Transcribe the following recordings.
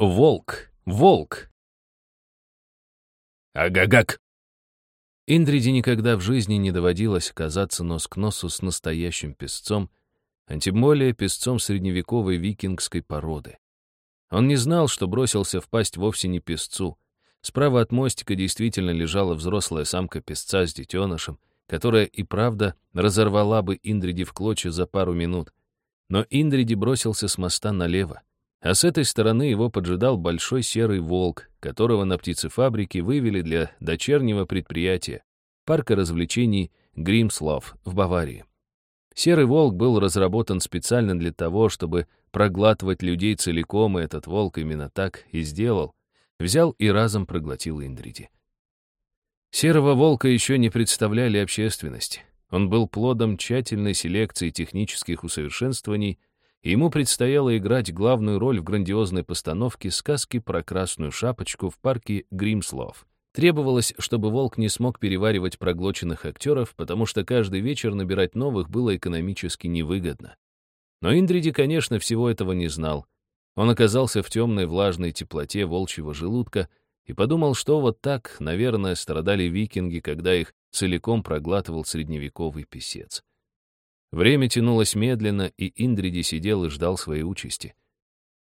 Волк, волк. Агагак! Индриде никогда в жизни не доводилось оказаться нос к носу с настоящим песцом, а тем более песцом средневековой викингской породы. Он не знал, что бросился в пасть вовсе не песцу. Справа от мостика действительно лежала взрослая самка песца с детенышем, которая и правда разорвала бы Индриди в клочья за пару минут. Но Индриди бросился с моста налево. А с этой стороны его поджидал большой серый волк, которого на птицефабрике вывели для дочернего предприятия, парка развлечений Гримслав в Баварии. Серый волк был разработан специально для того, чтобы проглатывать людей целиком, и этот волк именно так и сделал. Взял и разом проглотил Индриди. Серого волка еще не представляли общественности. Он был плодом тщательной селекции технических усовершенствований ему предстояло играть главную роль в грандиозной постановке сказки про красную шапочку в парке Гримслов. Требовалось, чтобы Волк не смог переваривать проглоченных актеров, потому что каждый вечер набирать новых было экономически невыгодно. Но Индриди, конечно, всего этого не знал. Он оказался в темной влажной теплоте волчьего желудка и подумал, что вот так, наверное, страдали викинги, когда их целиком проглатывал средневековый писец. Время тянулось медленно, и Индриди сидел и ждал своей участи.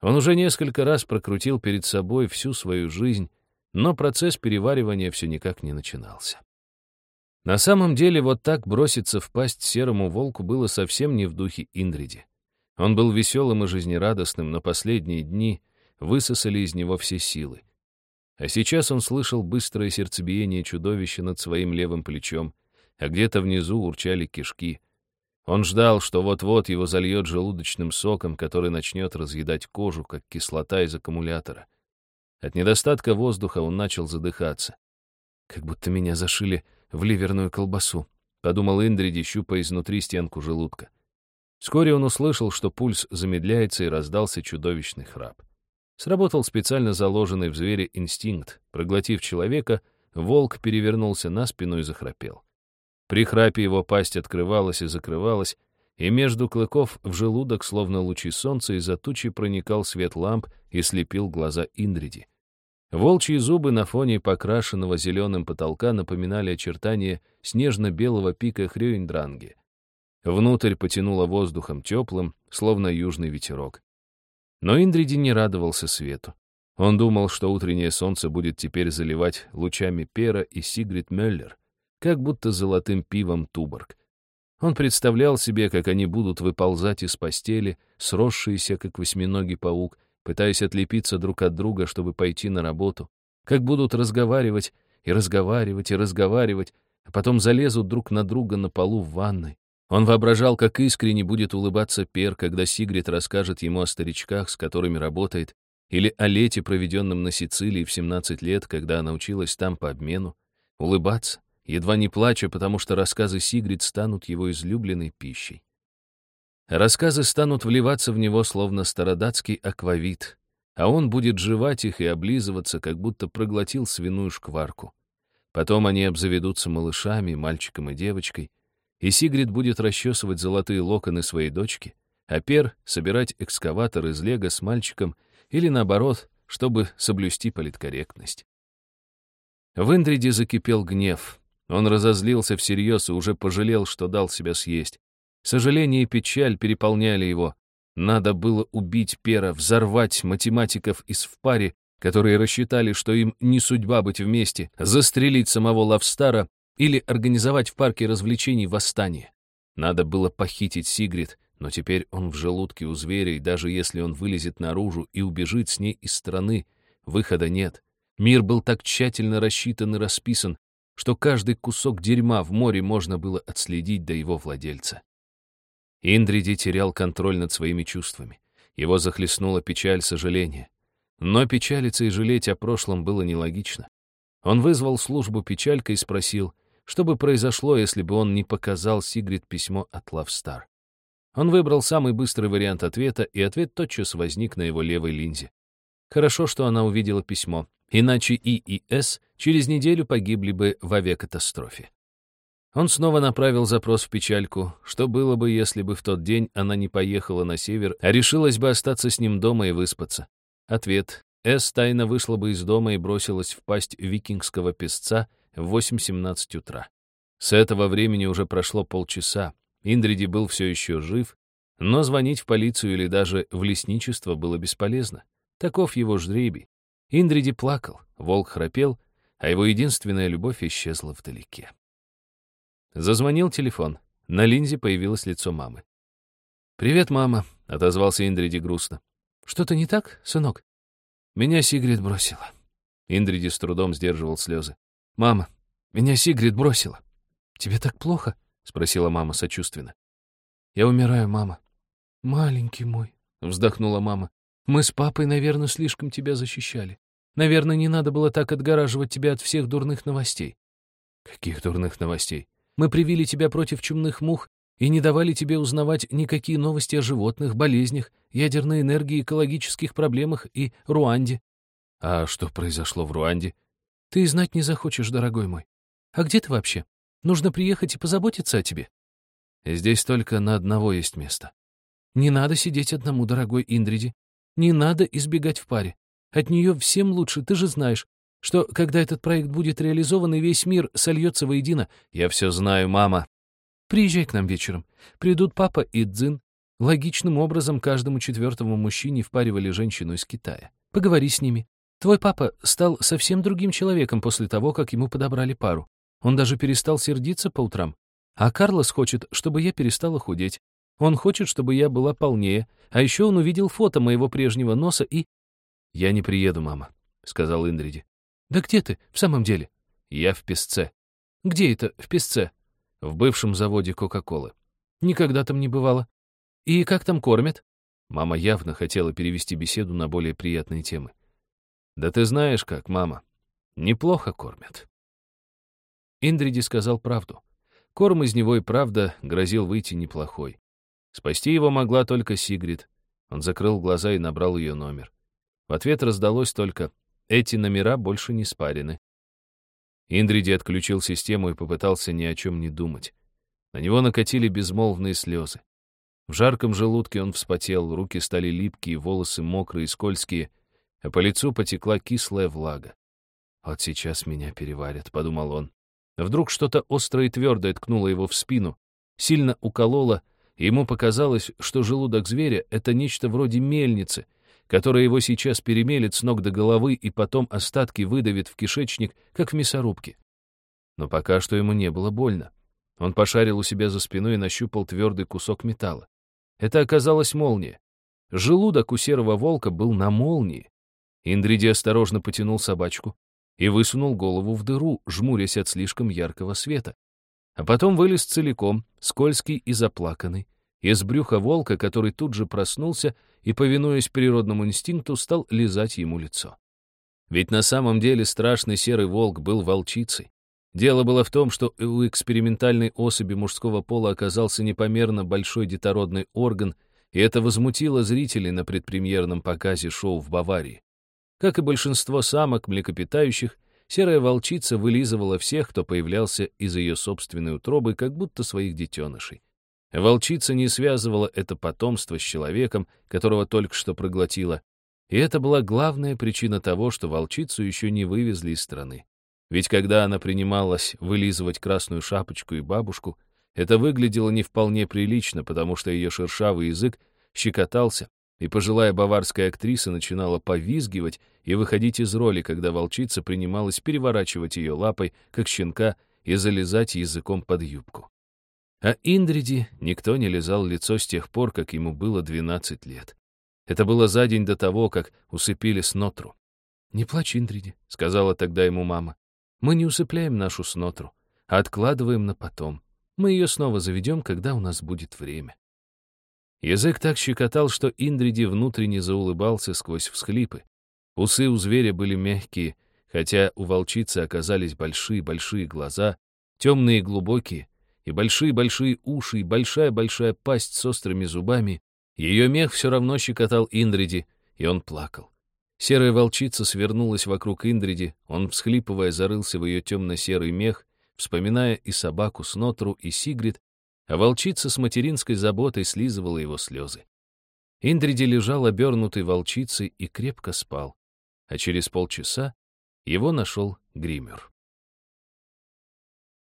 Он уже несколько раз прокрутил перед собой всю свою жизнь, но процесс переваривания все никак не начинался. На самом деле, вот так броситься в пасть серому волку было совсем не в духе Индриди. Он был веселым и жизнерадостным, но последние дни высосали из него все силы. А сейчас он слышал быстрое сердцебиение чудовища над своим левым плечом, а где-то внизу урчали кишки — он ждал, что вот-вот его зальет желудочным соком, который начнет разъедать кожу, как кислота из аккумулятора. От недостатка воздуха он начал задыхаться. «Как будто меня зашили в ливерную колбасу», — подумал Индриди, щупая изнутри стенку желудка. Вскоре он услышал, что пульс замедляется, и раздался чудовищный храп. Сработал специально заложенный в звере инстинкт. Проглотив человека, волк перевернулся на спину и захрапел. При храпе его пасть открывалась и закрывалась, и между клыков в желудок, словно лучи солнца, из-за тучи проникал свет ламп и слепил глаза Индриди. Волчьи зубы на фоне покрашенного зеленым потолка напоминали очертания снежно-белого пика Хрюиндранги. Внутрь потянуло воздухом теплым, словно южный ветерок. Но Индриди не радовался свету. Он думал, что утреннее солнце будет теперь заливать лучами Пера и Сигрид Мюллер как будто золотым пивом Туборг. Он представлял себе, как они будут выползать из постели, сросшиеся, как восьминогий паук, пытаясь отлепиться друг от друга, чтобы пойти на работу, как будут разговаривать и разговаривать и разговаривать, а потом залезут друг на друга на полу в ванной. Он воображал, как искренне будет улыбаться Пер, когда Сигрид расскажет ему о старичках, с которыми работает, или о лете, проведенном на Сицилии в 17 лет, когда она училась там по обмену. Улыбаться, едва не плача, потому что рассказы Сигрид станут его излюбленной пищей. Рассказы станут вливаться в него, словно стародатский аквавит, а он будет жевать их и облизываться, как будто проглотил свиную шкварку. Потом они обзаведутся малышами, мальчиком и девочкой, и Сигрид будет расчесывать золотые локоны своей дочки, а Пер — собирать экскаватор из лего с мальчиком или наоборот, чтобы соблюсти политкорректность. В Индриде закипел гнев. Он разозлился всерьез и уже пожалел, что дал себя съесть. Сожаление и печаль переполняли его. Надо было убить Пера, взорвать математиков из в паре, которые рассчитали, что им не судьба быть вместе, застрелить самого Лавстара или организовать в парке развлечений восстание. Надо было похитить Сигрид, но теперь он в желудке у зверя, и даже если он вылезет наружу и убежит с ней из страны, выхода нет. Мир был так тщательно рассчитан и расписан, что каждый кусок дерьма в море можно было отследить до его владельца. Индриди терял контроль над своими чувствами. Его захлестнула печаль сожаления. Но печалиться и жалеть о прошлом было нелогично. Он вызвал службу печалька и спросил, что бы произошло, если бы он не показал Сигрид письмо от Лавстар. Он выбрал самый быстрый вариант ответа, и ответ тотчас возник на его левой линзе. Хорошо, что она увидела письмо. Иначе И и С через неделю погибли бы в авиакатастрофе. Он снова направил запрос в печальку, что было бы, если бы в тот день она не поехала на север, а решилась бы остаться с ним дома и выспаться. Ответ Эс тайно вышла бы из дома и бросилась в пасть викингского песца в 8.17 утра. С этого времени уже прошло полчаса. Индриди был все еще жив, но звонить в полицию или даже в лесничество было бесполезно. Таков его жребий. Индриди плакал, волк храпел, а его единственная любовь исчезла вдалеке. Зазвонил телефон. На линзе появилось лицо мамы. «Привет, мама», — отозвался Индриди грустно. «Что-то не так, сынок?» «Меня Сигрид бросила». Индриди с трудом сдерживал слезы. «Мама, меня Сигрид бросила». «Тебе так плохо?» — спросила мама сочувственно. «Я умираю, мама». «Маленький мой», — вздохнула мама. «Мы с папой, наверное, слишком тебя защищали. Наверное, не надо было так отгораживать тебя от всех дурных новостей». «Каких дурных новостей?» «Мы привили тебя против чумных мух и не давали тебе узнавать никакие новости о животных, болезнях, ядерной энергии, экологических проблемах и Руанде». «А что произошло в Руанде?» «Ты знать не захочешь, дорогой мой. А где ты вообще? Нужно приехать и позаботиться о тебе». «Здесь только на одного есть место». «Не надо сидеть одному, дорогой Индриди. Не надо избегать в паре. От нее всем лучше, ты же знаешь, что когда этот проект будет реализован и весь мир сольется воедино, я все знаю, мама. Приезжай к нам вечером. Придут папа и Дзин. Логичным образом каждому четвертому мужчине впаривали женщину из Китая. Поговори с ними. Твой папа стал совсем другим человеком после того, как ему подобрали пару. Он даже перестал сердиться по утрам. А Карлос хочет, чтобы я перестала худеть. Он хочет, чтобы я была полнее. А еще он увидел фото моего прежнего носа и... «Я не приеду, мама», — сказал Индриди. «Да где ты, в самом деле?» «Я в Песце». «Где это, в Песце?» «В бывшем заводе Кока-Колы». «Никогда там не бывало». «И как там кормят?» Мама явно хотела перевести беседу на более приятные темы. «Да ты знаешь как, мама. Неплохо кормят». Индриди сказал правду. Корм из него и правда грозил выйти неплохой. Спасти его могла только Сигрид. Он закрыл глаза и набрал ее номер. В ответ раздалось только «Эти номера больше не спарены». Индриди отключил систему и попытался ни о чем не думать. На него накатили безмолвные слезы. В жарком желудке он вспотел, руки стали липкие, волосы мокрые и скользкие, а по лицу потекла кислая влага. «Вот сейчас меня переварят», — подумал он. Вдруг что-то острое и твердое ткнуло его в спину, сильно укололо, ему показалось, что желудок зверя — это нечто вроде мельницы — которая его сейчас перемелет с ног до головы и потом остатки выдавит в кишечник, как в мясорубке. Но пока что ему не было больно. Он пошарил у себя за спиной и нащупал твердый кусок металла. Это оказалась молния. Желудок у серого волка был на молнии. Индриди осторожно потянул собачку и высунул голову в дыру, жмурясь от слишком яркого света. А потом вылез целиком, скользкий и заплаканный, из брюха волка, который тут же проснулся и, повинуясь природному инстинкту, стал лизать ему лицо. Ведь на самом деле страшный серый волк был волчицей. Дело было в том, что у экспериментальной особи мужского пола оказался непомерно большой детородный орган, и это возмутило зрителей на предпремьерном показе шоу в Баварии. Как и большинство самок млекопитающих, серая волчица вылизывала всех, кто появлялся из ее собственной утробы, как будто своих детенышей. Волчица не связывала это потомство с человеком, которого только что проглотила. И это была главная причина того, что волчицу еще не вывезли из страны. Ведь когда она принималась вылизывать красную шапочку и бабушку, это выглядело не вполне прилично, потому что ее шершавый язык щекотался, и пожилая баварская актриса начинала повизгивать и выходить из роли, когда волчица принималась переворачивать ее лапой, как щенка, и залезать языком под юбку. А Индриди никто не лизал лицо с тех пор, как ему было 12 лет. Это было за день до того, как усыпили Снотру. «Не плачь, Индриди», — сказала тогда ему мама. «Мы не усыпляем нашу Снотру, а откладываем на потом. Мы ее снова заведем, когда у нас будет время». Язык так щекотал, что Индриди внутренне заулыбался сквозь всхлипы. Усы у зверя были мягкие, хотя у волчицы оказались большие-большие глаза, темные и глубокие, и большие-большие уши, и большая-большая пасть с острыми зубами. Ее мех все равно щекотал Индриди, и он плакал. Серая волчица свернулась вокруг Индриди, он, всхлипывая, зарылся в ее темно-серый мех, вспоминая и собаку Снотру, и Сигрид, а волчица с материнской заботой слизывала его слезы. Индриди лежал обернутый волчицей и крепко спал. а через полчаса его нашел гример.